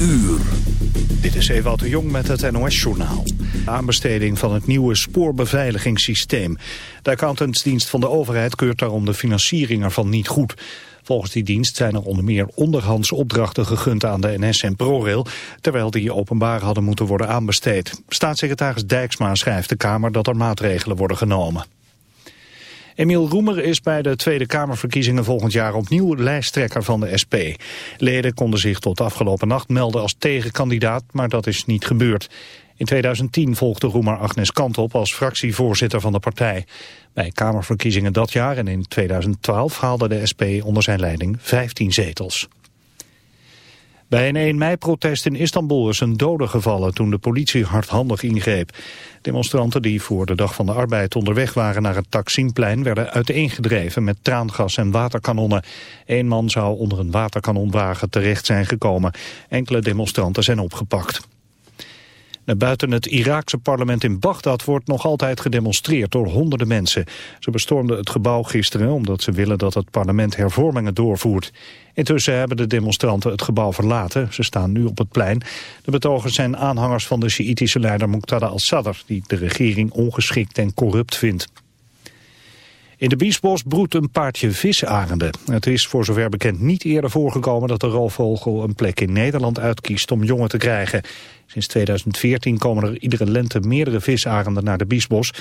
uur. Dit is Ewout de Jong met het NOS-journaal. Aanbesteding van het nieuwe spoorbeveiligingssysteem. De accountantsdienst van de overheid keurt daarom de financiering ervan niet goed. Volgens die dienst zijn er onder meer onderhands opdrachten gegund aan de NS en ProRail, terwijl die openbaar hadden moeten worden aanbesteed. Staatssecretaris Dijksma schrijft de Kamer dat er maatregelen worden genomen. Emiel Roemer is bij de Tweede Kamerverkiezingen volgend jaar opnieuw lijsttrekker van de SP. Leden konden zich tot afgelopen nacht melden als tegenkandidaat, maar dat is niet gebeurd. In 2010 volgde Roemer Agnes Kant op als fractievoorzitter van de partij. Bij Kamerverkiezingen dat jaar en in 2012 haalde de SP onder zijn leiding 15 zetels. Bij een 1 mei-protest in Istanbul is een dode gevallen toen de politie hardhandig ingreep. Demonstranten die voor de Dag van de Arbeid onderweg waren naar het Taksimplein werden uiteengedreven met traangas en waterkanonnen. Eén man zou onder een waterkanonwagen terecht zijn gekomen. Enkele demonstranten zijn opgepakt. Buiten het Iraakse parlement in Bagdad wordt nog altijd gedemonstreerd door honderden mensen. Ze bestormden het gebouw gisteren omdat ze willen dat het parlement hervormingen doorvoert. Intussen hebben de demonstranten het gebouw verlaten. Ze staan nu op het plein. De betogers zijn aanhangers van de Sjiitische leider Muqtada al-Sadr... die de regering ongeschikt en corrupt vindt. In de Biesbos broedt een paardje visarenden. Het is voor zover bekend niet eerder voorgekomen dat de roofvogel een plek in Nederland uitkiest om jongen te krijgen. Sinds 2014 komen er iedere lente meerdere visarenden naar de Biesbos.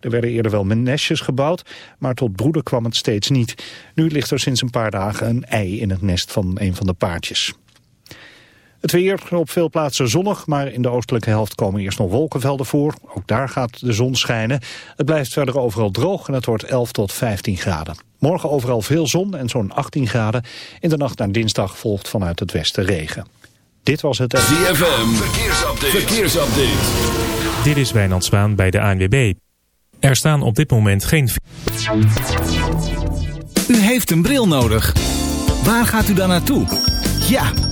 Er werden eerder wel nestjes gebouwd, maar tot broeden kwam het steeds niet. Nu ligt er sinds een paar dagen een ei in het nest van een van de paardjes. Het weer op veel plaatsen zonnig, maar in de oostelijke helft komen eerst nog wolkenvelden voor. Ook daar gaat de zon schijnen. Het blijft verder overal droog en het wordt 11 tot 15 graden. Morgen overal veel zon en zo'n 18 graden. In de nacht naar dinsdag volgt vanuit het westen regen. Dit was het... ZFM, verkeersupdate. verkeersupdate. Dit is Wijnand Zwaan bij de ANWB. Er staan op dit moment geen... U heeft een bril nodig. Waar gaat u dan naartoe? Ja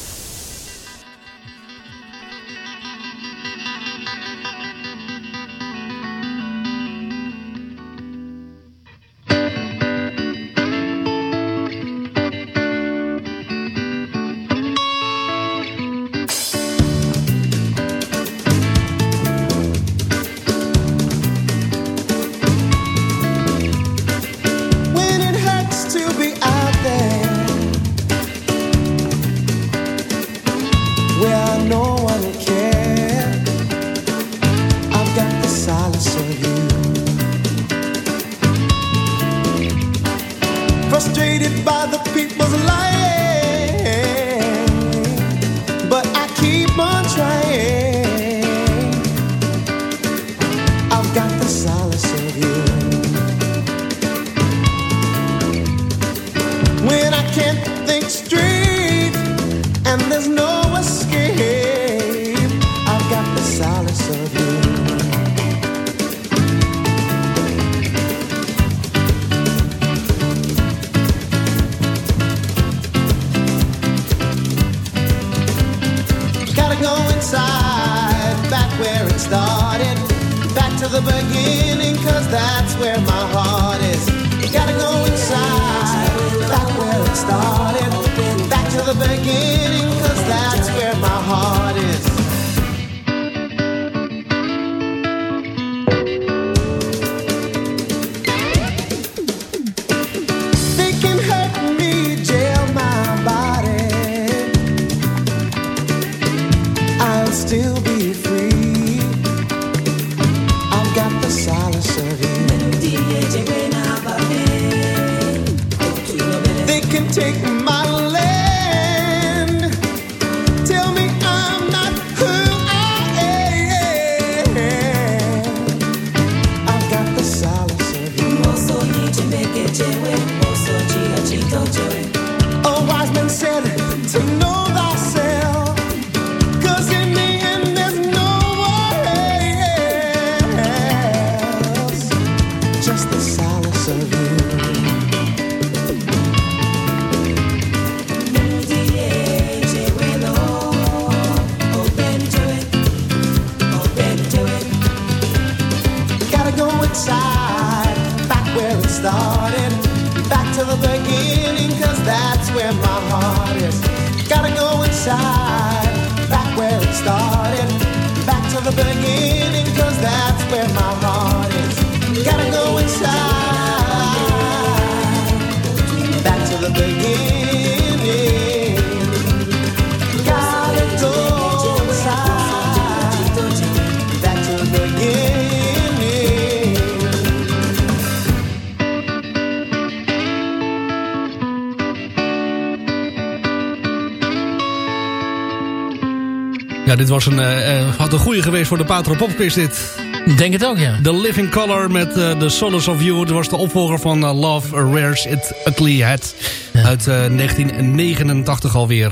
Was een, eh, eh, had een goede geweest voor de Patro Popquiz dit. Denk het ook, ja. The Living Color met eh, The Solace of You. Dat was de opvolger van Love Wears It Ugly Hat. Uit eh, 1989 alweer.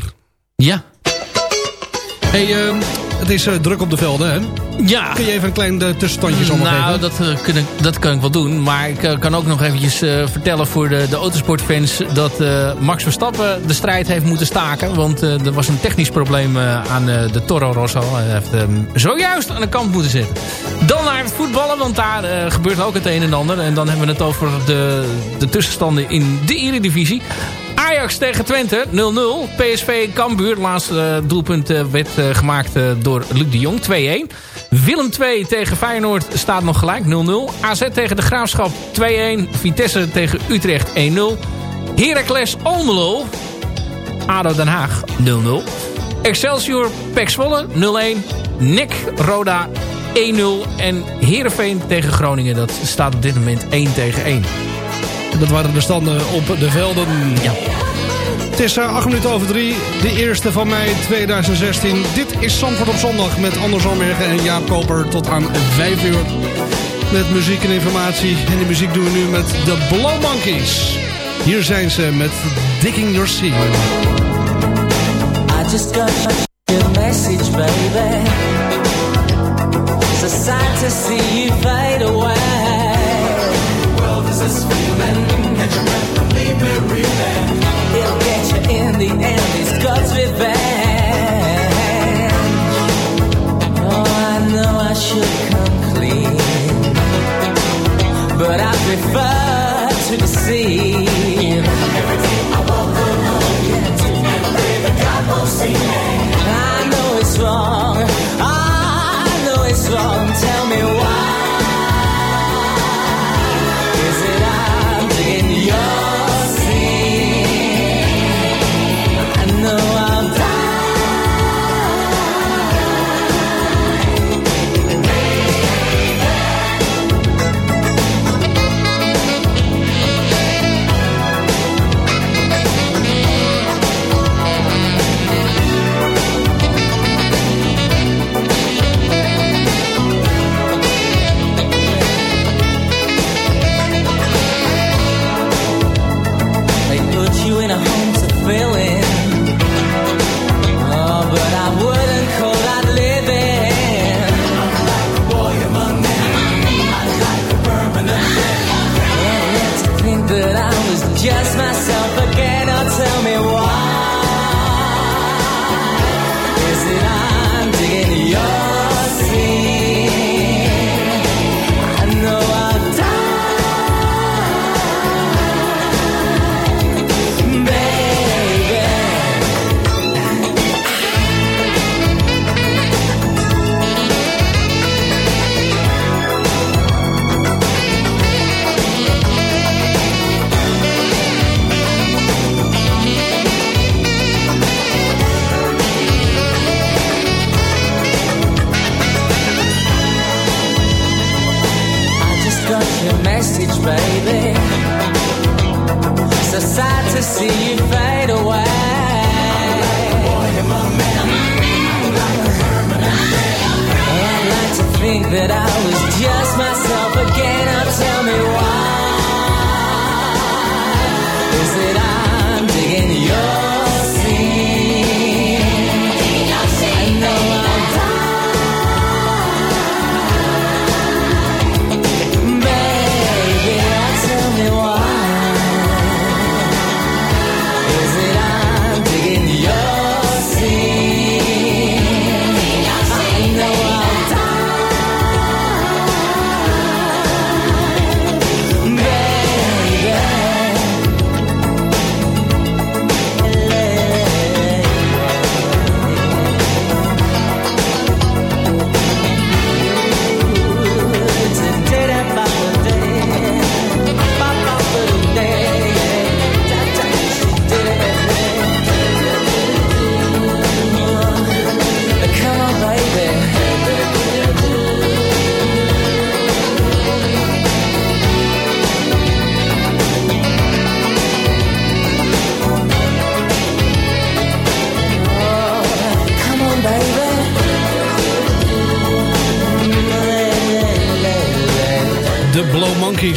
Ja. Hey, eh, het is druk op de velden, hè? Ja. Kun je even een klein uh, tussenstandje allemaal Nou, geven? dat, kun ik, dat kan ik wel doen. Maar ik eh, kan ook nog eventjes vertellen voor de, de autosportfans... dat Max Verstappen de strijd heeft moeten staken. Want er was een technisch probleem aan de Toro Rosso. Hij heeft hem zojuist aan de kant moeten zetten. Dan naar het voetballen, want daar gebeurt ook het een en ander. En dan hebben we het over de, de tussenstanden in de Eredivisie. Ajax tegen Twente, 0-0. PSV Cambuur, laatste doelpunt werd gemaakt door Luc de Jong, 2-1. Willem 2 tegen Feyenoord staat nog gelijk, 0-0. AZ tegen de Graafschap, 2-1. Vitesse tegen Utrecht, 1-0. Heracles Almelo, ADO Den Haag, 0-0. Excelsior Pek Zwolle, 0-1. NEC Roda, 1-0. En Heerenveen tegen Groningen, dat staat op dit moment 1 tegen 1. Dat waren de standen op de velden. Ja. Het is uh, acht minuten over drie. De eerste van mei 2016. Dit is Zandvoort op zondag met Anders Almergen en Jaap Koper tot aan 5 uur. Met muziek en informatie. En die muziek doen we nu met de Blow Monkeys. Hier zijn ze met Digging Your Sea. I just got your message, baby. It's a sad to see you fade away. Well, this is feeling. Catch your breath and leave me reeling. In the end. It's God's revenge. Oh, I know I should come clean, but I prefer to deceive.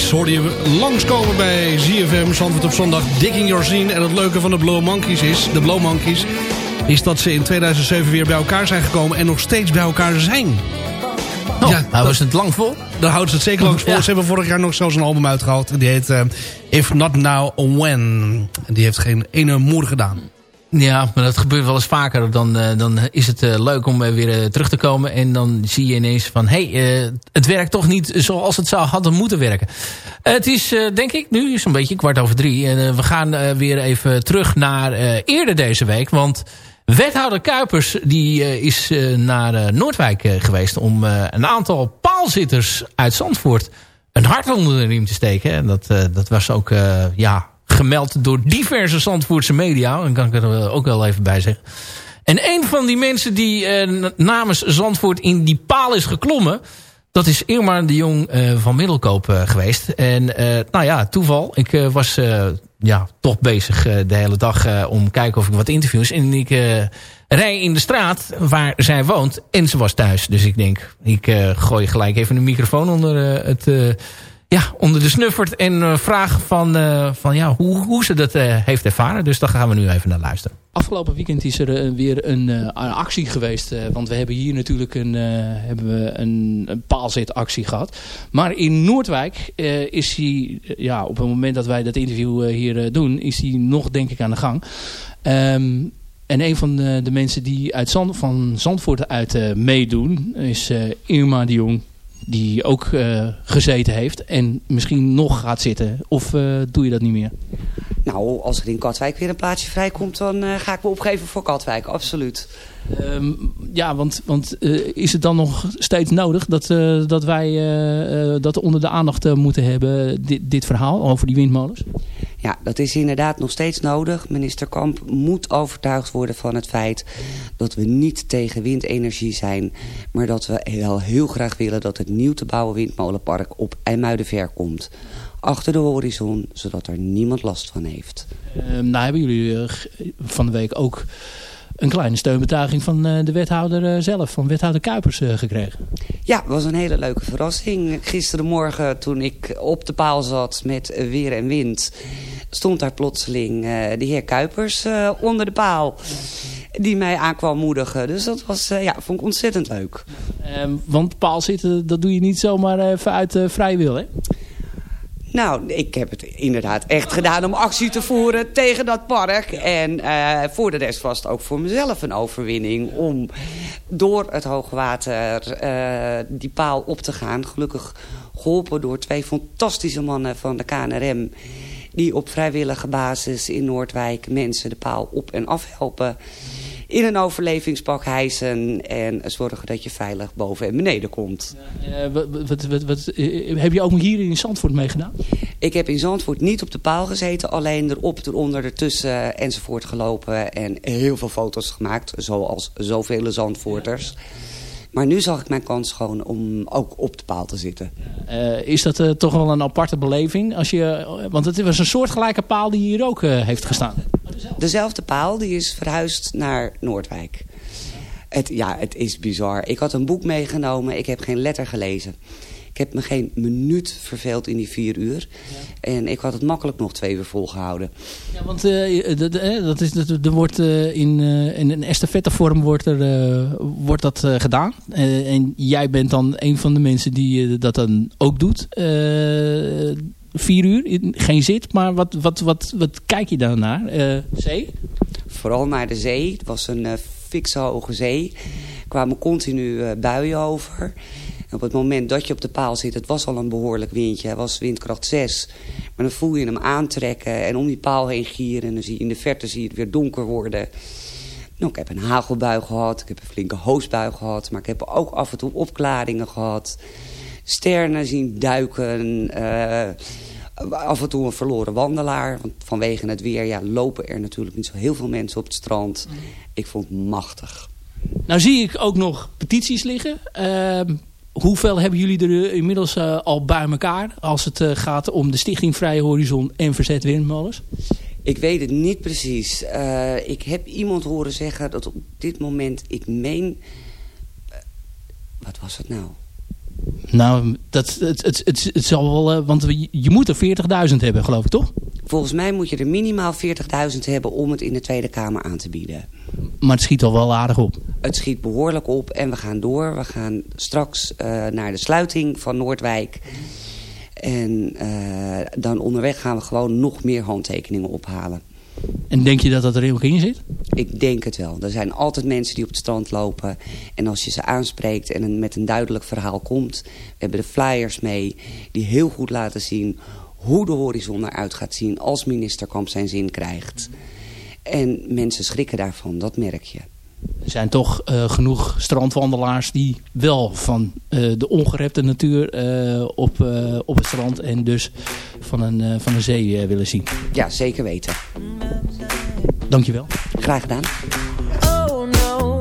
Monkeys hoorde je langskomen bij ZFM Zandvoort op zondag. Digging Your Scene. En het leuke van de Blow Monkeys is... De Blow Monkeys is dat ze in 2007 weer bij elkaar zijn gekomen... en nog steeds bij elkaar zijn. Oh, Ja, nou was het lang vol. Daar houden ze het zeker langs vol. Ja. Ze hebben vorig jaar nog zelfs een album uitgehaald. En die heet eh, If Not Now, When. En die heeft geen ene moer gedaan. Ja, maar dat gebeurt wel eens vaker. Dan, eh, dan is het eh, leuk om eh, weer terug te komen. En dan zie je ineens van... hé, hey, het werkt toch niet zoals het zou hadden moeten werken. Het is, denk ik, nu zo'n beetje kwart over drie. En we gaan weer even terug naar eerder deze week. Want wethouder Kuipers die, is naar Noordwijk geweest... om een aantal paalzitters uit Zandvoort... een hart onder de riem te steken. En dat, dat was ook... ja, gemeld door diverse Zandvoortse media. Dan kan ik er ook wel even bij zeggen. En een van die mensen die eh, namens Zandvoort in die paal is geklommen... dat is Irma de Jong eh, van Middelkoop eh, geweest. En nou ja, toeval. Ik was ja, toch bezig de hele dag om kijken of ik wat interviews... en ik rij in de straat waar zij woont en ze was thuis. Dus ik denk, ik gooi gelijk even een microfoon onder het... ja, onder de snuffert en eh, vraag van, eh, van ja, hoe, hoe ze dat eh, heeft ervaren. Dus daar gaan we nu even naar luisteren. Afgelopen weekend is er weer een, actie geweest. want we hebben hier natuurlijk een, hebben we een, een paalzetactie gehad. Maar in Noordwijk is hij, ja, op het moment dat wij dat interview hier doen, is hij nog denk ik aan de gang. Ehm, en een van de, de mensen die uit Zand, van Zandvoort uit meedoen is Irma de Jong. Die ook eh, gezeten heeft en misschien nog gaat zitten. Of eh, doe je dat niet meer? Nou, als er in Katwijk weer een plaatsje vrijkomt, dan eh, ga ik me opgeven voor Katwijk, absoluut. Ehm, ja, want, want eh, is het dan nog steeds nodig dat, eh, dat wij eh, dat onder de aandacht moeten hebben, dit, dit verhaal over die windmolens? Ja, dat is inderdaad nog steeds nodig. Minister Kamp moet overtuigd worden van het feit dat we niet tegen windenergie zijn. Maar dat we wel heel graag willen dat het nieuw te bouwen windmolenpark op IJmuidenver komt. Achter de horizon, zodat er niemand last van heeft. Ehm, nou hebben jullie van de week ook een kleine steunbetuiging van eh, de wethouder eh, zelf, van wethouder Kuipers eh, gekregen. Ja, het was een hele leuke verrassing. Gisterenmorgen toen ik op de paal zat met weer en wind... stond daar plotseling de heer Kuipers onder de paal... die mij aankwam moedigen. Dus dat was, ja, vond ik ontzettend leuk. Ehm, want paal zitten, dat doe je niet zomaar even uit vrij wil, hè? Nou, ik heb het inderdaad echt gedaan om actie te voeren tegen dat park. En eh, voor de rest was het ook voor mezelf een overwinning om door het hoogwater eh, die paal op te gaan. Gelukkig geholpen door twee fantastische mannen van de KNRM... die op vrijwillige basis in Noordwijk mensen de paal op en af helpen... in een overlevingspak hijsen en zorgen dat je veilig boven en beneden komt. Eh, wat, wat, wat, wat, eh, heb je ook hier in Zandvoort meegedaan? Ik heb in Zandvoort niet op de paal gezeten. Alleen erop, eronder, ertussen enzovoort gelopen. En heel veel foto's gemaakt. Zoals zoveel Zandvoorters. Maar nu zag ik mijn kans gewoon om ook op de paal te zitten. Eh, is dat eh, toch wel een aparte beleving? Als je, eh, want het was een soortgelijke paal die hier ook heeft gestaan. Dezelfde paal die is verhuisd naar Noordwijk. Het, ja, het is bizar. Ik had een boek meegenomen. Ik heb geen letter gelezen. Ik heb me geen minuut verveeld in die vier uur. En ik had het makkelijk nog twee uur volgehouden. Ja, want eh, dat, eh, dat is, dat, er wordt eh, in, eh, in een estafettevorm wordt, er, eh, wordt dat eh, gedaan. Eh, en jij bent dan een van de mensen die eh, dat dan ook doet. Eh, vier uur, geen zit. Maar wat, wat, wat, wat kijk je dan naar? Eh, zee? Vooral naar de zee. Het was een eh, fikse hoge zee. Er kwamen continu eh, buien over. Op het moment dat je op de paal zit, het was al een behoorlijk windje. Het was windkracht 6. Maar dan voel je hem aantrekken en om die paal heen gieren. En dan zie je in de verte zie je het weer donker worden. Nou, ik heb een hagelbui gehad, ik heb een flinke hoosbui gehad. Maar ik heb ook af en toe opklaringen gehad. Sterren zien duiken. eh, af en toe een verloren wandelaar. Want vanwege het weer ja, lopen er natuurlijk niet zo heel veel mensen op het strand. Ik vond het machtig. Nou zie ik ook nog petities liggen. Ehm, hoeveel hebben jullie er eh, inmiddels eh, al bij elkaar... als het eh, gaat om de Stichting Vrije Horizon en Verzet Windmolens? Ik weet het niet precies. Ik heb iemand horen zeggen dat op dit moment, ik meen... wat was het nou? Nou, dat, het, het, het, het zal wel... want je moet er 40.000 hebben, geloof ik, toch? Volgens mij moet je er minimaal 40.000 hebben om het in de Tweede Kamer aan te bieden. Maar het schiet al wel aardig op. Het schiet behoorlijk op en we gaan door. We gaan straks eh, naar de sluiting van Noordwijk. En eh, dan onderweg gaan we gewoon nog meer handtekeningen ophalen. En denk je dat dat er ook in zit? Ik denk het wel. Er zijn altijd mensen die op het strand lopen. En als je ze aanspreekt en met een duidelijk verhaal komt... we hebben de flyers mee die heel goed laten zien... hoe de horizon eruit gaat zien als minister Kamp zijn zin krijgt. En mensen schrikken daarvan, dat merk je. Er zijn toch eh, genoeg strandwandelaars die wel van eh, de ongerepte natuur eh, op, eh, op het strand en dus van een, eh, van een zee willen zien. Ja, zeker weten. Dankjewel. Graag gedaan. Oh no,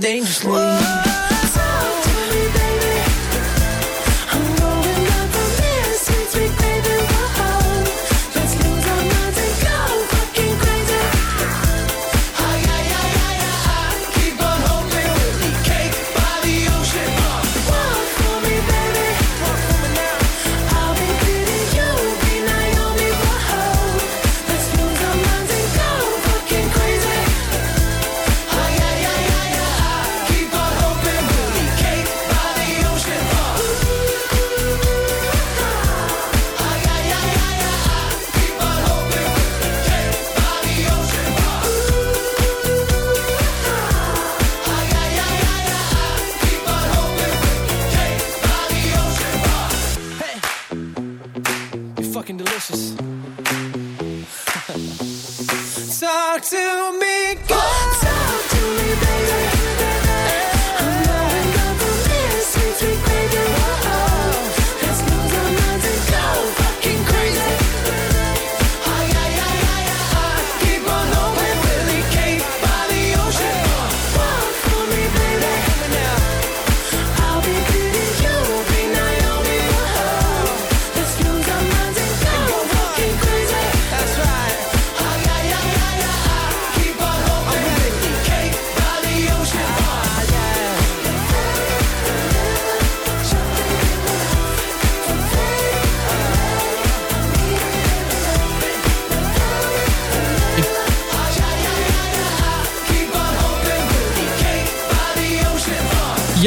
Dangerously. To me. Talk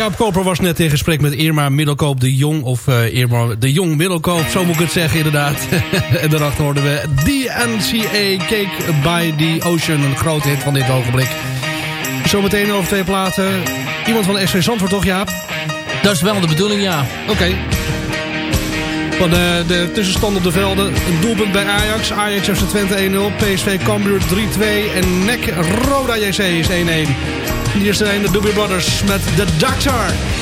Jaap Koper was net in gesprek met Irma Middelkoop de Jong. Of eh, Irma de Jong Middelkoop, zo moet ik het zeggen inderdaad. en daarachter hoorden we DNCA Cake by the Ocean. Een grote hit van dit ogenblik. Zometeen over twee platen. Iemand van SV Zandvoort toch Jaap? Dat is wel de bedoeling, ja. Oké. Van de, de tussenstand op de velden. Een doelpunt bij Ajax. Ajax FC Twente 1-0. PSV Cambuur 3-2. En NEC Roda JC is 1-1. Hier zijn de Doobie Brothers met The Doctor.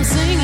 I'm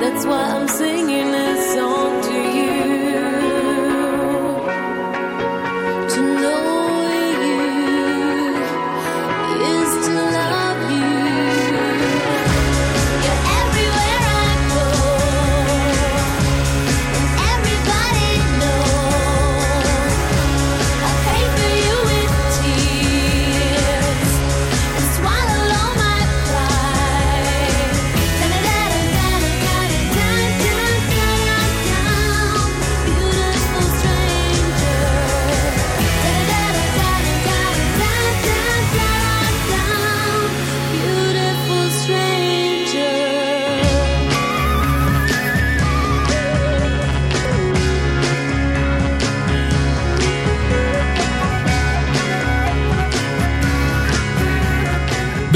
That's why I'm singing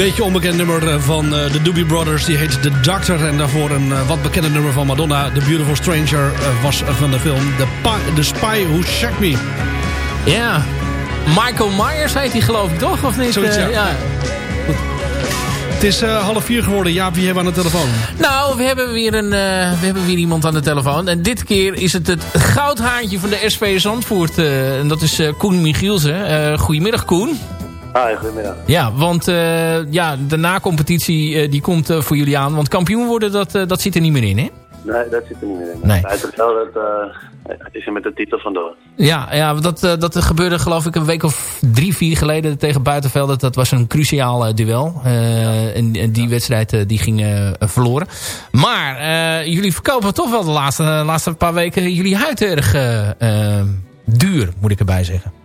Beetje onbekend nummer eh, van eh, de Doobie Brothers. Die heet The Doctor. En daarvoor een eh, wat bekende nummer van Madonna. The Beautiful Stranger was van de film The, The Spy Who Shagged Me. Ja. Michael Myers heet hij geloof ik toch? Of niet? Zoiets, ja. Het is half vier geworden. Jaap, wie hebben we aan de telefoon? Nou, we hebben, weer een, we hebben weer iemand aan de telefoon. En dit keer is het het goudhaantje van de SV Zandvoort. en dat is Koen Michielsen. Goedemiddag Koen. Hi, goedemiddag. Ja, want eh, ja, de na-competitie eh, die komt eh, voor jullie aan. Want kampioen worden, dat, dat zit er niet meer in, hè? Nee, dat zit er niet meer in. Nee. Uiteraard wel, dat het is er met de titel vandoor. Ja, ja dat, dat gebeurde geloof ik een week of drie, vier geleden tegen Buitenveld. Dat was een cruciaal duel. En, en die wedstrijd die ging verloren. Maar jullie verkopen toch wel de laatste, laatste paar weken jullie huid erg duur, moet ik erbij zeggen.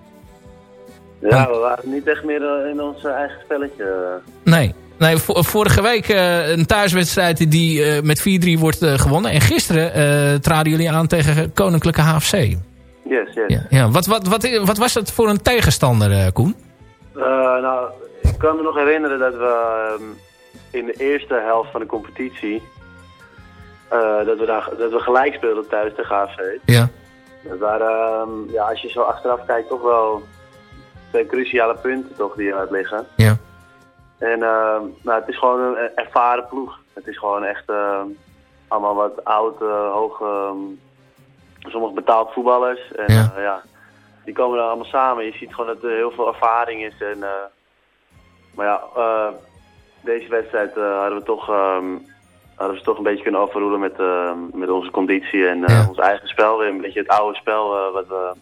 Ja, we waren niet echt meer eh, in ons eh, eigen spelletje. Nee. Nee, vo- vorige week eh, een thuiswedstrijd die eh, met 4-3 wordt eh, gewonnen. En gisteren eh, traden jullie aan tegen Koninklijke HFC. Yes, yes. Ja, ja. Wat, wat, wat, wat was dat voor een tegenstander, eh, Koen? Eh, nou, ik kan me nog herinneren dat we ehm, in de eerste helft van de competitie... eh, dat, we daar, dat we gelijk speelden thuis tegen AFC. Ja. Dat waren, ehm, ja, als je zo achteraf kijkt, toch wel twee cruciale punten toch, die eruit liggen. Ja. En ehm, nou, het is gewoon een ervaren ploeg. Het is gewoon echt ehm, allemaal wat oud, eh, hoog, ehm, sommige betaald voetballers. En Ja. ja. die komen dan allemaal samen. Je ziet gewoon dat er heel veel ervaring is. En, eh, maar ja, eh, deze wedstrijd eh, hadden we toch... ehm, hadden we ze toch een beetje kunnen overroelen met, met onze conditie en eh, ons eigen spel. Weer een beetje het oude spel eh, wat we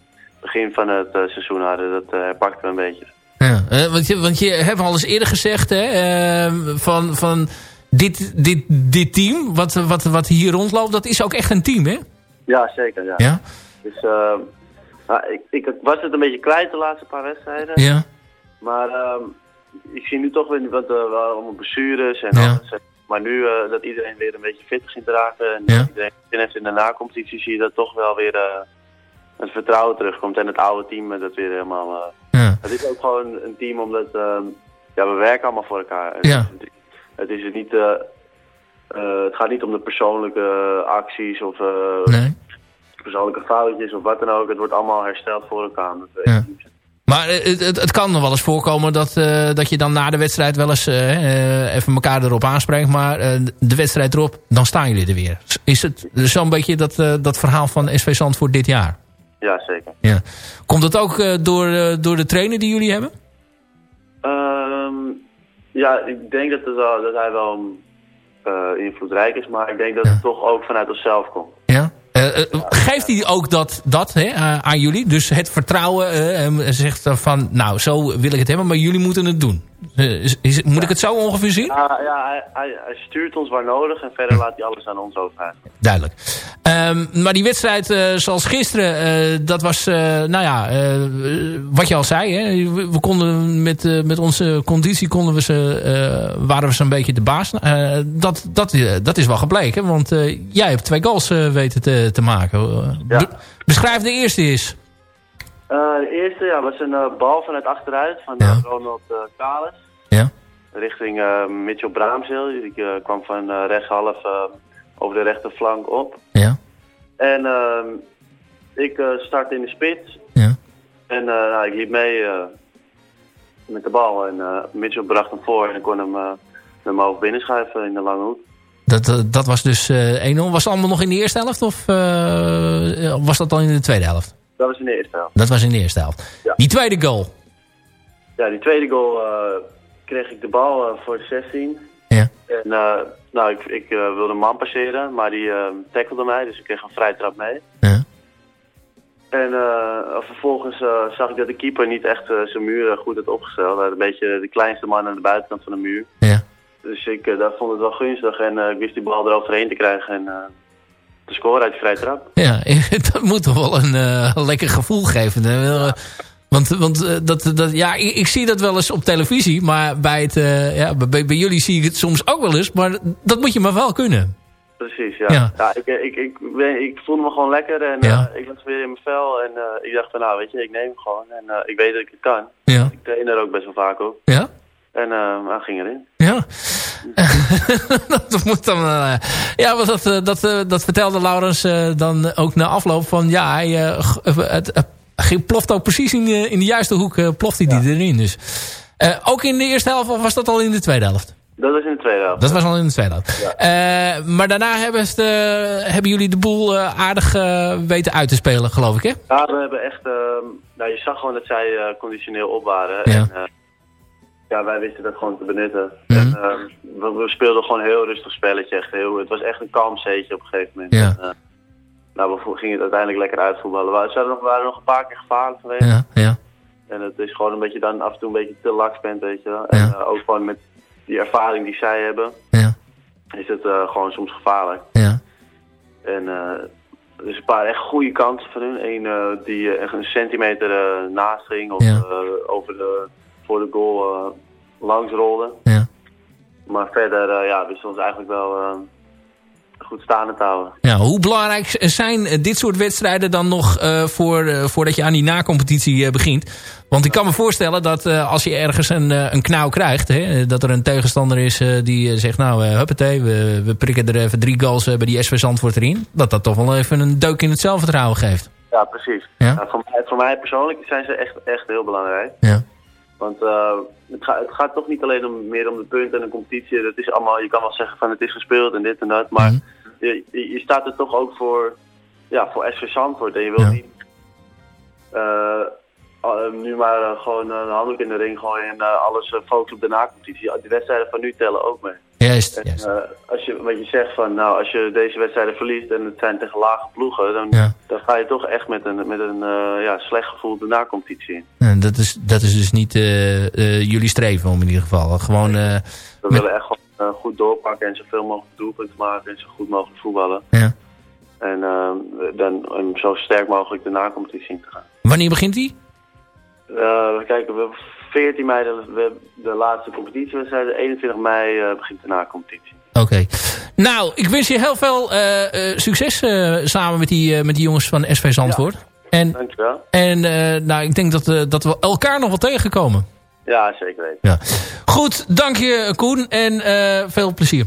begin van het eh, seizoen hadden. Dat eh herpakten we een beetje. Ja, want, je, want je hebt al eens eerder gezegd hè, eh, van, van dit, dit, dit team wat, wat, wat hier rondloopt, dat is ook echt een team, hè? Ja, zeker. Ja. Ja? Dus, eh, Nou, ik, ik was het een beetje kwijt de laatste paar wedstrijden. Ja. Maar ehm, ik zie nu toch weer, want eh, hadden allemaal blessures en Ja. alles. Maar nu dat iedereen weer een beetje fit begint te raken en Ja. iedereen zin heeft in de nacompetitie, zie je dat toch wel weer het vertrouwen terugkomt en het oude team dat weer helemaal... eh, Ja. Het is ook gewoon een team omdat ehm, ja, we werken allemaal voor elkaar. Ja. Het, het is het niet... eh, eh, het gaat niet om de persoonlijke acties of Nee. persoonlijke foutjes of wat dan ook. Het wordt allemaal hersteld voor elkaar. Ja. Maar het, het, het kan nog wel eens voorkomen dat, dat je dan na de wedstrijd wel eens even elkaar erop aanspreekt. Maar de wedstrijd erop, dan staan jullie er weer. Is het zo'n beetje dat, dat verhaal van SV Zandvoort dit jaar? Ja, zeker. Ja. Komt dat ook eh, door, eh, door de trainer die jullie hebben? Ehm, ja, ik denk dat, het wel, dat hij wel eh, invloedrijk is, maar ik denk dat het toch ook vanuit onszelf komt. Ja. Eh, eh, geeft hij ook dat, dat hè, aan jullie? Dus het vertrouwen eh, en zegt dan van, nou zo wil ik het hebben, maar jullie moeten het doen. Is, is- moet ik het zo ongeveer zien? Ja, ja hij, hij, hij stuurt ons waar nodig en verder laat hij alles aan ons over. Duidelijk. Ehm, maar die wedstrijd zoals gisteren, dat was, nou ja, wat je al zei. Hè, we, konden met, met onze conditie konden we ze, waren we zo'n beetje de baas. Dat, dat, dat is wel gebleken, want jij hebt twee goals weten te, te maken. Eh, be- beschrijf de eerste eens. Eh, de eerste ja, was een eh, bal vanuit achteruit van eh, Ronald Kalis. Ja. Richting eh, Mitchell Braamseel. Die eh, kwam van eh, rechtshalf eh, over de rechterflank op. Ja. En ehm, ik eh startte in de spits. Ja. En eh, nou, ik liep mee eh, met de bal. En eh, Mitchell bracht hem voor en ik kon hem eh met mijn hoofd binnenschuiven in de lange hoek. Dat, eh, dat was dus eh 1-0. Was het allemaal nog in de eerste helft of eh, was dat dan in de tweede helft? Dat was in de eerste helft. Dat was in de eerste helft. Ja. Die tweede goal. Ja, die tweede goal eh, kreeg ik de bal eh, voor de 16. Ja. En eh, nou, ik, ik eh, wilde een man passeren, maar die eh tackelde mij, dus ik kreeg een vrij trap mee. Ja. En eh, vervolgens eh, zag ik dat de keeper niet echt eh, zijn muren goed had opgesteld. Hij had een beetje de kleinste man aan de buitenkant van de muur. Ja. Dus ik eh, dat vond het wel gunstig en eh, ik wist die bal eroverheen te krijgen en eh, te scoren uit die vrije trap. Ja, dat moet toch wel een eh, lekker gevoel geven. hè? Eh, Want, want eh, dat, dat, ja, ik, ik zie dat wel eens op televisie. Maar bij, het, eh, ja, bij, bij jullie zie ik het soms ook wel eens. Maar dat moet je maar wel kunnen. Precies, ja. Ja. ja. ik, ik, ik, ik voelde me gewoon lekker en Ja. eh, ik was weer in mijn vel. En eh, ik dacht van nou, weet je, ik neem hem gewoon. En eh, ik weet dat ik het kan. Ja. Ik train er ook best wel vaak op. Ja? En eh hij ging erin. Ja. dat moet dan... eh, ja, want dat, eh, dat, dat vertelde Laurens dan ook na afloop van... Ja, hij, het, ploft ook precies in de, in de juiste hoek. ploft hij die erin. Dus. Ook in de eerste helft of was dat al in de tweede helft? Dat was in de tweede helft. Dat was al in de tweede helft. Maar daarna hebben, ze de- hebben jullie de boel aardig weten uit te spelen, geloof ik, hè? Ja, we hebben echt... ehm, nou, je zag gewoon dat zij conditioneel op waren. Ja. En, ja, wij wisten dat gewoon te benutten. En, ehm, we, we speelden gewoon een heel rustig spelletje. Echt heel, het was echt een kalm zeetje op een gegeven moment. Ja. En, eh, nou, we gingen het uiteindelijk lekker uitvoetballen. We waren nog, waren nog een paar keer gevaarlijk geweest. Ja, ja. En het is gewoon een beetje dan af en toe een beetje te laks bent, weet je wel. En eh, ook gewoon met die ervaring die zij hebben, Ja. is het eh, gewoon soms gevaarlijk. Ja. En er is een paar echt goede kansen van hun. Eén die echt een centimeter naast ging of Ja. over de, voor de goal eh, langs rolde. Ja. Maar verder eh, ja, wisten we ons eigenlijk wel eh, goed staande te houden. Ja, hoe belangrijk zijn dit soort wedstrijden dan nog voor, voordat je aan die nacompetitie eh, begint? Want ik kan me voorstellen dat als je ergens een, een knauw krijgt... Hè, dat er een tegenstander is die zegt... nou, uh, huppatee, we, we prikken er even drie goals bij die SV Zandvoort erin. Dat dat toch wel even een deuk in het zelfvertrouwen geeft. Ja, precies. Ja? Nou, voor, mij, voor mij persoonlijk zijn ze echt, echt heel belangrijk. Ja. Want eh, het, gaat, het gaat toch niet alleen om, meer om de punten en de competitie. Dat is allemaal, je kan wel zeggen van het is gespeeld en dit en dat. Maar je, je, je staat er toch ook voor, ja, voor SV Zandvoort. En je wil niet eh, al- nu maar eh, gewoon een handdoek in de ring gooien en eh, alles focussen op de nacompetitie. De wedstrijden van nu tellen ook mee. Juist, eh, als je, wat je zegt van, nou, als je deze wedstrijden verliest en het zijn tegen lage ploegen, dan, dan ga je toch echt met een, met een eh, ja, slecht gevoel de nacompetitie in. En dat, is, dat is dus niet eh, jullie streven om in ieder geval. Gewoon, We willen echt gewoon goed doorpakken en zoveel mogelijk doelpunten maken en zo goed mogelijk voetballen. Ja. En ehm, dan um, zo sterk mogelijk de nacompetitie in te gaan. Wanneer begint die? we kijken, we 14 mei de, de laatste competitiewedstrijd. 21 mei eh, begint de na-competitie. Oké. Nou, ik wens je heel veel eh, eh, succes samen met die, met die jongens van SV Zandvoort. Ja. En, Dankjewel. En nou, ik denk dat, dat we elkaar nog wel tegenkomen. Ja, zeker weten. Ja. Goed, dank je Koen en veel plezier.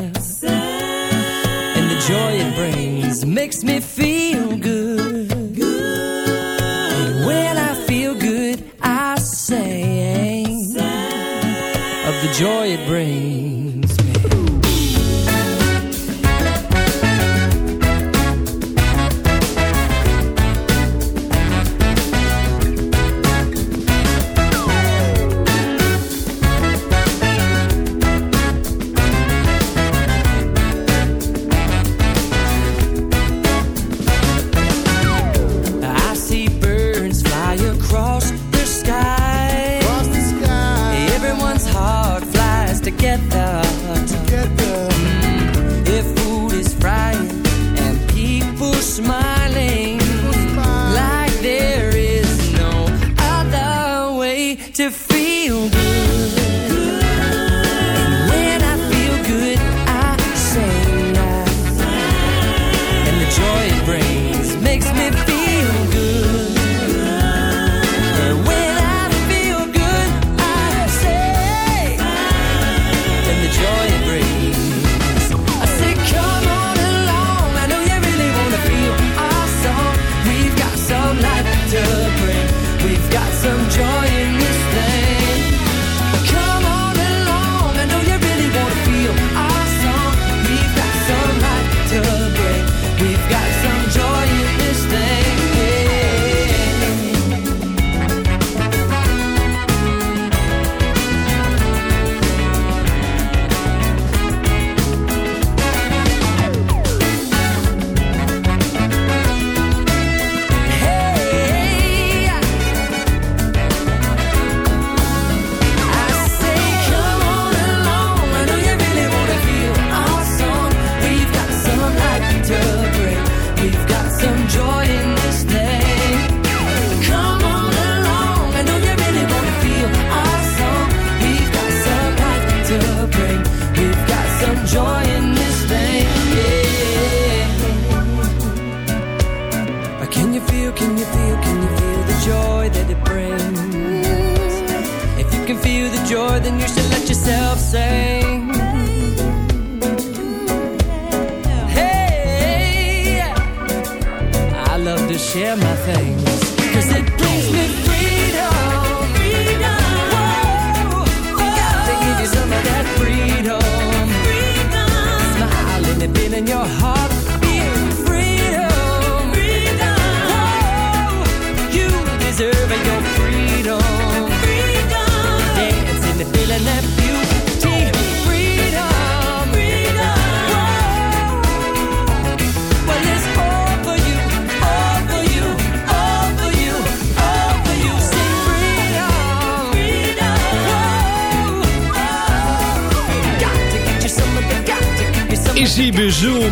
joy it brings makes me feel good. good. And when I feel good, I sing, sing. of the joy it brings.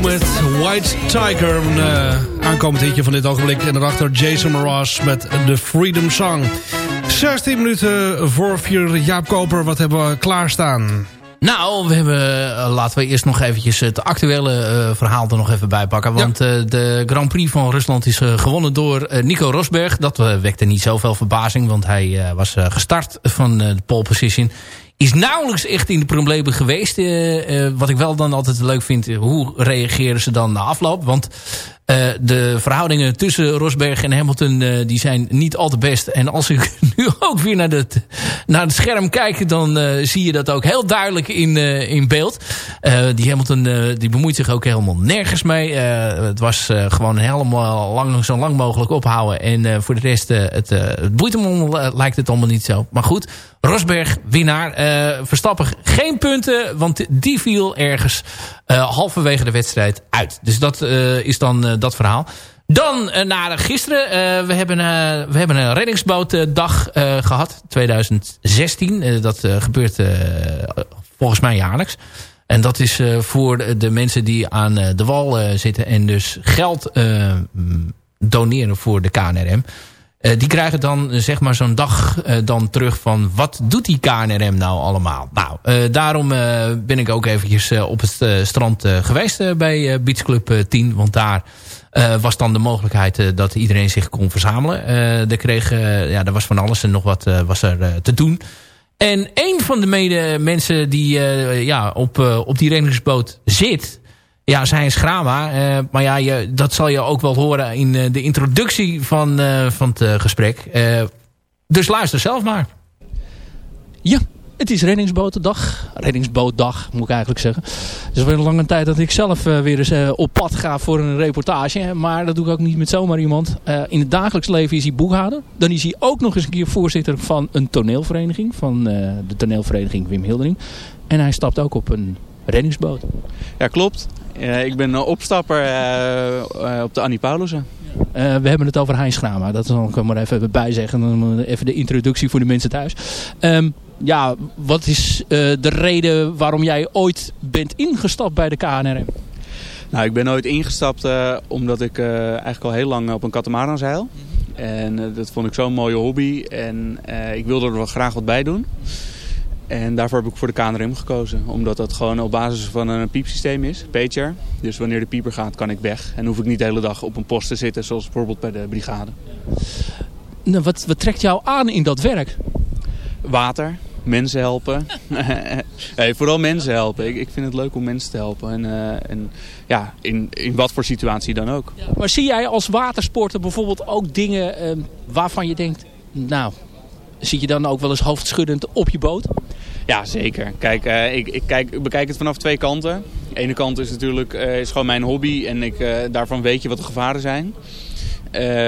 Met White Tiger. Een uh, aankomend hitje van dit ogenblik. En daarachter Jason Mraz met The Freedom Song. 16 minuten voor 4. Jaap Koper, wat hebben we klaarstaan? Nou, we hebben, eh, laten we eerst nog eventjes het actuele eh, verhaal er nog even bij pakken. Want eh, de Grand Prix van Rusland is eh, gewonnen door eh, Nico Rosberg. Dat eh, wekte niet zoveel verbazing, want hij eh, was eh, gestart van eh, de pole position. Is nauwelijks echt in de problemen geweest. eh, eh, wat ik wel dan altijd leuk vind, eh, hoe reageren ze dan na afloop? Want eh, de verhoudingen tussen Rosberg en Hamilton eh, die zijn niet al te best. En als ik nu ook weer naar, het naar het scherm kijk... dan eh, zie je dat ook heel duidelijk in, in beeld. Die Hamilton die bemoeit zich ook helemaal nergens mee. Het was gewoon helemaal lang, zo lang mogelijk ophouden. En voor de rest, het, het boeit hem eh, lijkt het allemaal niet zo. Maar goed, Rosberg, winnaar. Verstappen geen punten, want die viel ergens halverwege de wedstrijd uit. Dus dat eh, is dan eh, dat verhaal. Dan eh, naar gisteren. Eh, we, hebben, eh, we hebben een reddingsbootdag eh, gehad. 2016. Eh, dat eh, gebeurt eh, volgens mij jaarlijks. En dat is eh, voor de, mensen die aan eh, de wal eh, zitten. En dus geld eh, doneren voor de KNRM. Eh, die krijgen dan eh, zeg maar zo'n dag eh, dan terug van wat doet die KNRM nou allemaal? Nou, daarom ben ik ook eventjes op het strand geweest bij Beach Club eh, 10. Want daar was dan de mogelijkheid dat iedereen zich kon verzamelen. Er, kreeg, ja, er was van alles en nog wat was er te doen. En een van de mede mensen die ja, op, op die reddingsboot zit... Ja, zij is Grama. eh, maar ja, je, dat zal je ook wel horen in eh, de introductie van, eh, van het eh, gesprek. Eh, dus luister zelf maar. Ja, het is reddingsbotendag. Reddingsbootdag, moet ik eigenlijk zeggen. Het is weer een lange tijd dat ik zelf eh, weer eens op pad ga voor een reportage. Maar dat doe ik ook niet met zomaar iemand. Eh, in het dagelijks leven is hij boekhouder. Dan is hij ook nog eens een keer voorzitter van een toneelvereniging. Van eh, de toneelvereniging Wim Hildering. En hij stapt ook op een reddingsboot. Ja, klopt. Eh, ik ben een opstapper eh, eh, op de Annie Paulussen. We hebben het over Heinz Grama. Dat zal ik maar even bij zeggen. Dan even de introductie voor de mensen thuis. Ehm, ja, wat is de reden waarom jij ooit bent ingestapt bij de KNRM? Nou, ik ben nooit ingestapt omdat ik eigenlijk al heel lang op een katamaran zeil. En eh, dat vond ik zo'n mooie hobby. En ik wilde er wel graag wat bij doen. En daarvoor heb ik voor de KNRM gekozen. Omdat dat gewoon op basis van een piepsysteem is, pager. Dus wanneer de pieper gaat, kan ik weg. En hoef ik niet de hele dag op een post te zitten, zoals bijvoorbeeld bij de brigade. Nou, wat, wat trekt jou aan in dat werk? Water, mensen helpen. nee, vooral mensen helpen. Ik, ik vind het leuk om mensen te helpen. En, eh, en ja, in, in wat voor situatie dan ook. Maar zie jij als watersporter bijvoorbeeld ook dingen ehm, waarvan je denkt... Nou, zit je dan ook wel eens hoofdschuddend op je boot? Ja, zeker. Kijk, eh, ik, ik, kijk, ik bekijk het vanaf twee kanten. De ene kant is natuurlijk eh, is gewoon mijn hobby en ik, eh, daarvan weet je wat de gevaren zijn.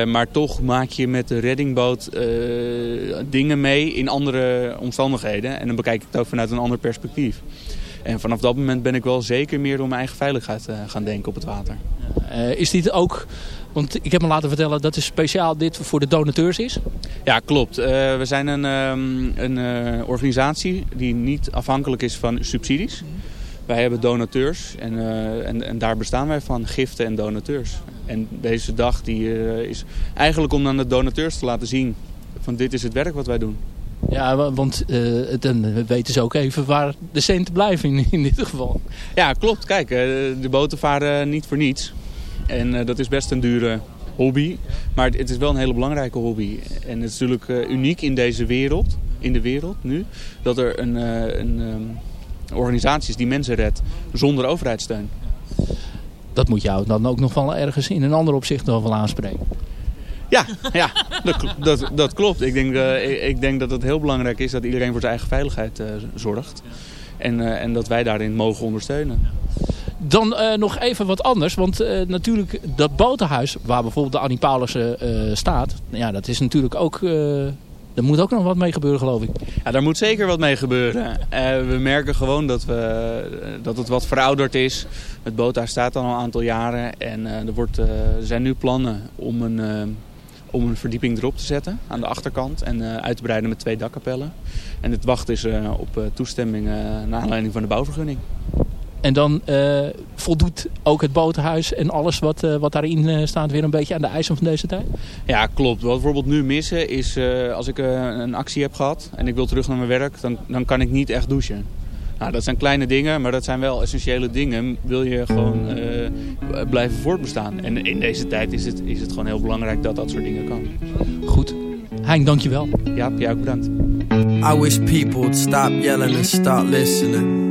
Maar toch maak je met de reddingboot dingen mee in andere omstandigheden. En dan bekijk ik het ook vanuit een ander perspectief. En vanaf dat moment ben ik wel zeker meer door mijn eigen veiligheid gaan denken op het water. Is dit ook... Want ik heb me laten vertellen dat het speciaal dit voor de donateurs is. Ja, klopt. Eh, we zijn een, ehm, een eh, organisatie die niet afhankelijk is van subsidies. Wij hebben donateurs en, eh, en, en daar bestaan wij van, giften en donateurs. En deze dag die, is eigenlijk om aan de donateurs te laten zien van dit is het werk wat wij doen. Ja, wa- want eh, dan weten ze ook even waar de centen blijven in, in dit geval. Ja, klopt. Kijk, de boten varen niet voor niets. En eh, dat is best een dure hobby. Maar het is wel een hele belangrijke hobby. En het is natuurlijk eh, uniek in deze wereld in de wereld nu. Dat er een, eh, een ehm, organisatie is die mensen redt zonder overheidssteun. Dat moet jou dan ook nog wel ergens in een ander opzicht nog wel aanspreken. Ja, ja dat, dat, dat klopt. Ik denk, ik, ik denk dat het heel belangrijk is dat iedereen voor zijn eigen veiligheid zorgt. En, en dat wij daarin mogen ondersteunen. Dan eh, nog even wat anders. Want eh, natuurlijk dat botenhuis waar bijvoorbeeld de Annie Paulussen eh, staat. Ja, dat is natuurlijk ook... er moet ook nog wat mee gebeuren geloof ik. Ja, daar moet zeker wat mee gebeuren. We merken gewoon dat, we, dat het wat verouderd is. Het boothuis staat al een aantal jaren. En er, wordt, er zijn nu plannen om een, om een verdieping erop te zetten aan de achterkant. En uit te breiden met twee dakkapellen. En het wachten is op toestemming naar aanleiding van de bouwvergunning. En dan eh, voldoet ook het botenhuis en alles wat, eh, wat daarin eh, staat weer een beetje aan de eisen van deze tijd? Ja, klopt. Wat we bijvoorbeeld nu missen is eh, als ik eh, een actie heb gehad en ik wil terug naar mijn werk, dan, dan kan ik niet echt douchen. Nou, dat zijn kleine dingen, maar dat zijn wel essentiële dingen. Wil je gewoon eh, blijven voortbestaan. En in deze tijd is het, is het gewoon heel belangrijk dat dat soort dingen kan. Goed. Hein, dankjewel. Ja, jij ook bedankt. I wish people would stop yelling and start listening.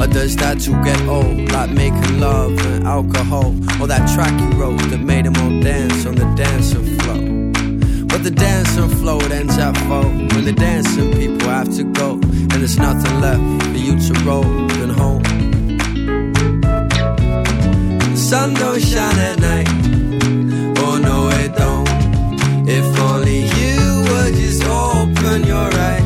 Or does that too get old? Like making love and alcohol? Or that track you wrote that made them all dance on the dancing floor? But the dancing floor it ends at four When the dancing people have to go And there's nothing left for you to roll and home sun don't shine at night Oh no it don't If only you would just open your eyes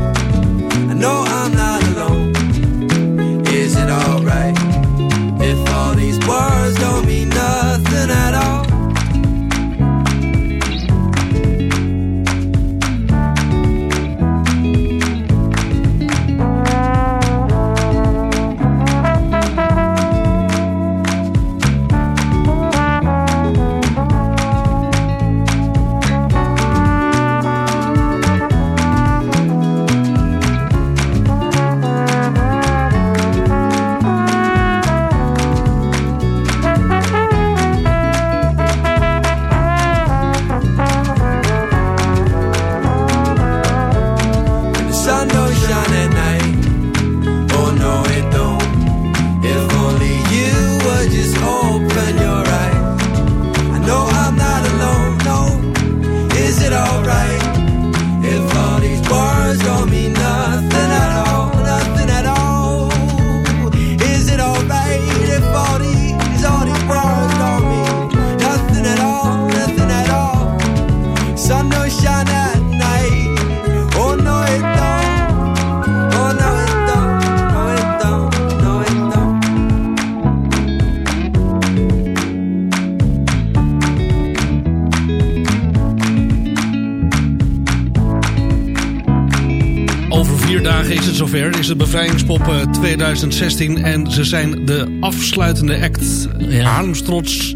Bevrijdingspop eh, 2016. En ze zijn de afsluitende act. Haarlems Trots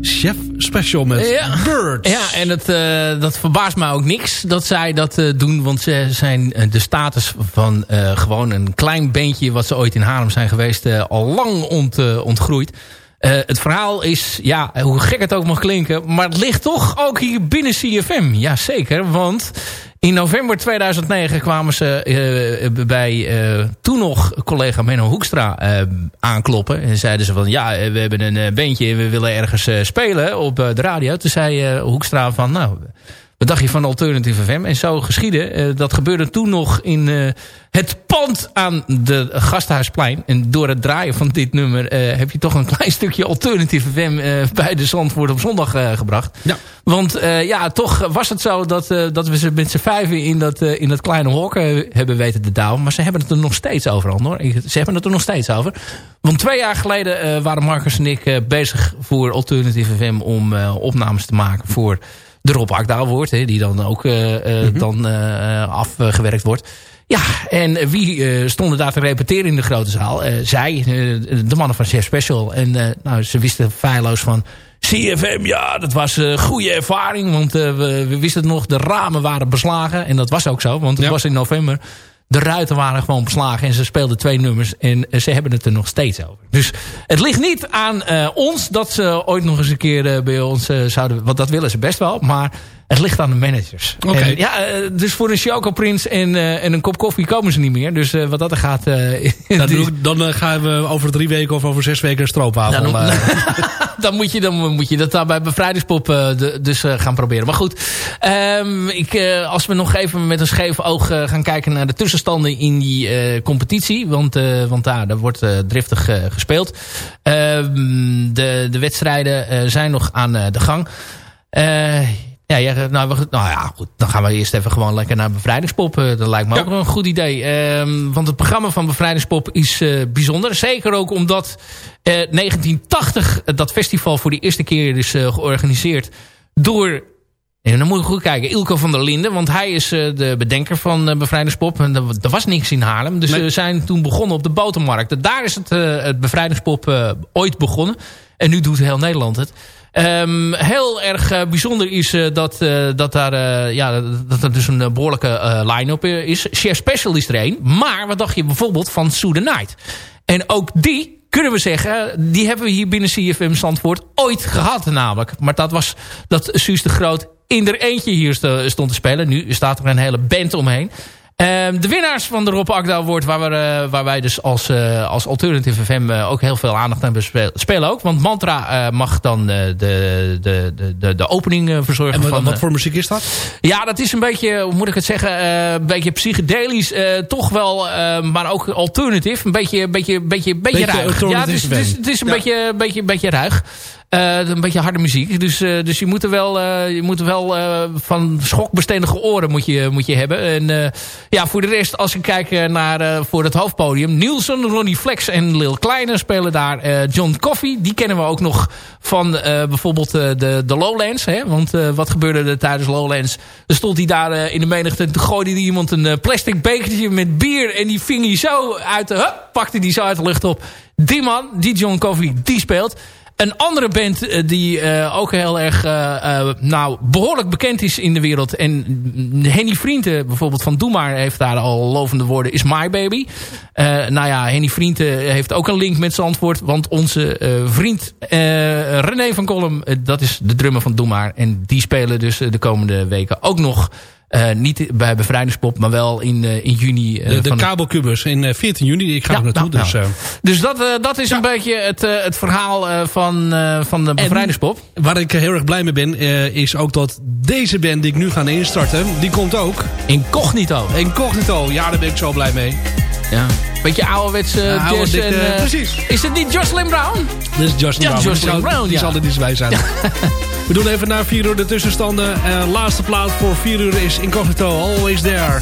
Chef Special met ja. Birds. Ja, en het, eh, dat verbaast mij ook niks dat zij dat eh, doen. Want ze zijn eh, de status van gewoon een klein beentje... wat ze ooit in Haarlem zijn geweest, al lang ont, ontgroeid. Het verhaal is, ja, hoe gek het ook mag klinken... maar het ligt toch ook hier binnen CFM. Jazeker, want In november 2009 kwamen ze uh, bij uh, toen nog collega Menno Hoekstra uh, aankloppen. En zeiden ze van ja, we hebben een bandje en we willen ergens spelen op de radio. Toen zei Hoekstra van nou, wat dacht je van Alternative FM? En zo geschieden. dat gebeurde toen nog in het pand aan de Gasthuisplein. En door het draaien van dit nummer uh, heb je toch een klein stukje alternatieve FM bij de Zandvoort op zondag gebracht. Ja. Want ja, toch was het zo dat, dat we ze met z'n vijven in dat, in dat kleine hok hebben weten te douwen. Maar ze hebben het er nog steeds over, hoor. Ze hebben het er nog steeds over. Want twee jaar geleden waren Marcus en ik bezig voor Alternative FM om opnames te maken voor de Rob Akdaal wordt. die dan ook mm -hmm. dan, afgewerkt wordt. Ja, en wie uh, stonden daar te repeteren in de grote zaal? Zij, de mannen van Chef Special. En nou, ze wisten feilloos van... CFM, ja, dat was een goede ervaring. Want we, we, wisten het nog, de ramen waren beslagen. En dat was ook zo, want het was in november. De ruiten waren gewoon beslagen en ze speelden twee nummers. En ze hebben het er nog steeds over. Dus het ligt niet aan ons dat ze ooit nog eens een keer bij ons zouden... Want dat willen ze best wel, maar... Het ligt aan de managers. Okay. ja, eh, dus voor een Choco Prins en, uh, en een kop koffie komen ze niet meer. Dus uh, wat dat er gaat... dan, dan gaan we over drie weken of over zes weken een stroopwafel. dan, dan, moet je, dan moet je dat daar bij Bevrijdingspop de, dus gaan proberen. Maar goed, um, ik, als we nog even met een scheef oog gaan kijken naar de tussenstanden in die competitie. Want, want daar, daar wordt driftig gespeeld. Ehm, de, de wedstrijden zijn nog aan de gang. Ja, ja nou, we, nou ja, goed. Dan gaan we eerst even gewoon lekker naar Bevrijdingspop. Uh, dat lijkt me ook een goed idee. Uh, want het programma van Bevrijdingspop is uh, bijzonder. Zeker ook omdat 1980 eh, dat festival voor de eerste keer is georganiseerd door... En dan moet je goed kijken. Ilko van der Linden. Want hij is de bedenker van Bevrijdingspop. En er, was niks in Haarlem. Dus we zijn toen begonnen op de botermarkt. Daar is het, het Bevrijdingspop ooit begonnen. En nu doet heel Nederland het. Um, heel erg uh, bijzonder is uh, dat, uh, dat, daar, ja, dat er dus een behoorlijke line-up is. Chef Special is er een. Maar wat dacht je bijvoorbeeld van Sue the Night? En ook die, kunnen we zeggen, die hebben we hier binnen CFM Zandvoort ooit gehad namelijk. Maar dat was dat Suus de Groot in er eentje hier stond te spelen. Nu staat er een hele band omheen. Um, de winnaars van de Rob Akda Award, waar, we, uh, waar wij dus als, uh, als Alternative FM uh, ook heel veel aandacht aan spelen, spelen ook. Want Mantra mag dan de, de, de, de, de opening verzorgen. En wat, van, wat voor muziek is dat? Ja, dat is een beetje, hoe moet ik het zeggen, een beetje psychedelisch. toch wel, maar ook alternative. Een beetje, beetje, beetje, beetje, beetje ruig. Ja, het is, het is, een beetje, beetje, beetje ruig. Uh, een beetje harde muziek. Dus, uh, dus je moet er wel, uh, je moet er wel van schokbestendige oren moet je, moet je hebben. En ja, voor de rest, als ik kijk naar voor het hoofdpodium. Nielsen, Ronnie Flex en Lil Kleine spelen daar. John Coffee, die kennen we ook nog van bijvoorbeeld de, de Lowlands. Hè? Want wat gebeurde er tijdens Lowlands? Dan stond hij daar in de menigte. Toen gooide hij iemand een plastic bekertje met bier. En die ving hij zo uit de... Hup, pakte die zo uit de lucht op. Die man, die John Coffee, die speelt. Een andere band uh, die uh, ook heel erg uh, nou, behoorlijk bekend is in de wereld. En Henny Vrienden bijvoorbeeld van Doe Maar heeft daar al lovende woorden. Is My Baby. nou ja, Henny Vrienden heeft ook een link met Zandvoort. Want onze vriend René van Kolm, dat is de drummer van Doe Maar. En die spelen dus de komende weken ook nog uh, niet bij Bevrijdingspop, maar wel in, uh, in juni. Uh, de de kabelcubus in 14 juni. Ik ga ja, er naartoe. Nou, dus, nou. dus dat, dat is ja. een beetje het, het verhaal van, van de Bevrijdingspop. En waar ik heel erg blij mee ben, is ook dat deze band die ik nu ga instarten, die komt ook. Incognito. Incognito, ja daar ben ik zo blij mee. Ja. Beetje ouderwetse ja, en, Precies. Is het niet Jocelyn Brown? Dit is Jocelyn Brown. Jocelyn die Brown, zal, Die zal er niet bij zijn. We doen even naar 4 uur de tussenstanden. Uh, laatste plaat voor 4 uur is Incognito, Always There.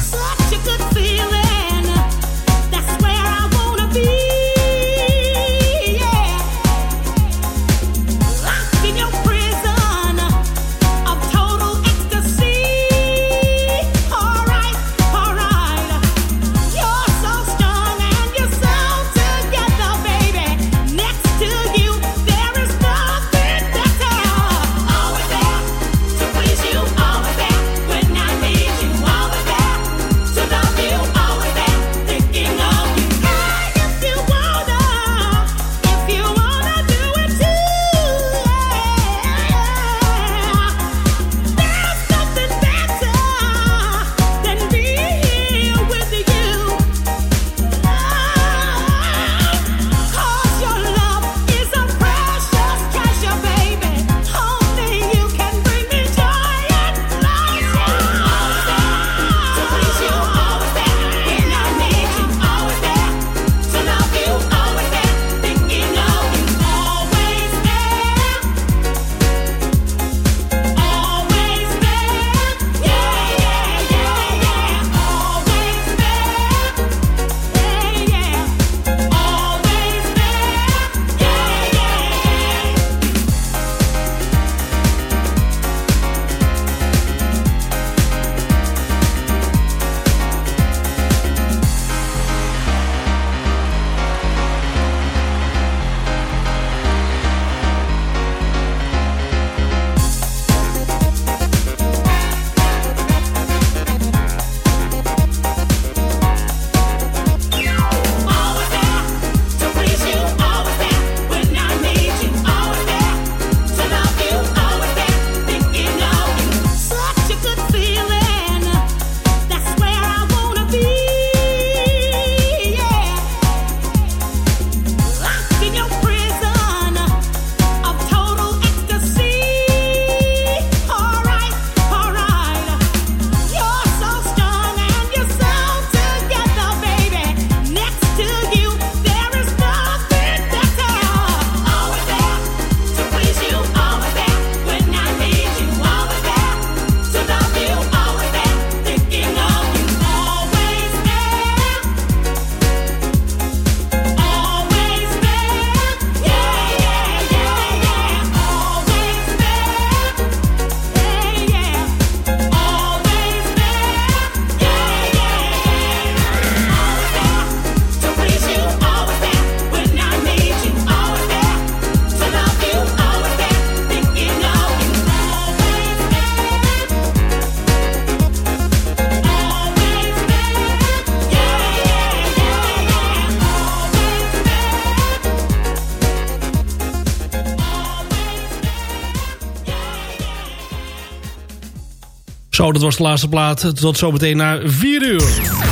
Zo, dat was de laatste plaat. Tot zometeen na 4 uur.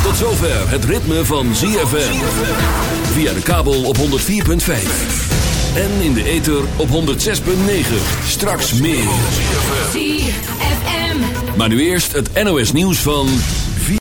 Tot zover het ritme van ZFM. Via de kabel op 104.5. En in de ether op 106.9. Straks meer. ZFM. Maar nu eerst het NOS nieuws van...